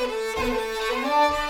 Música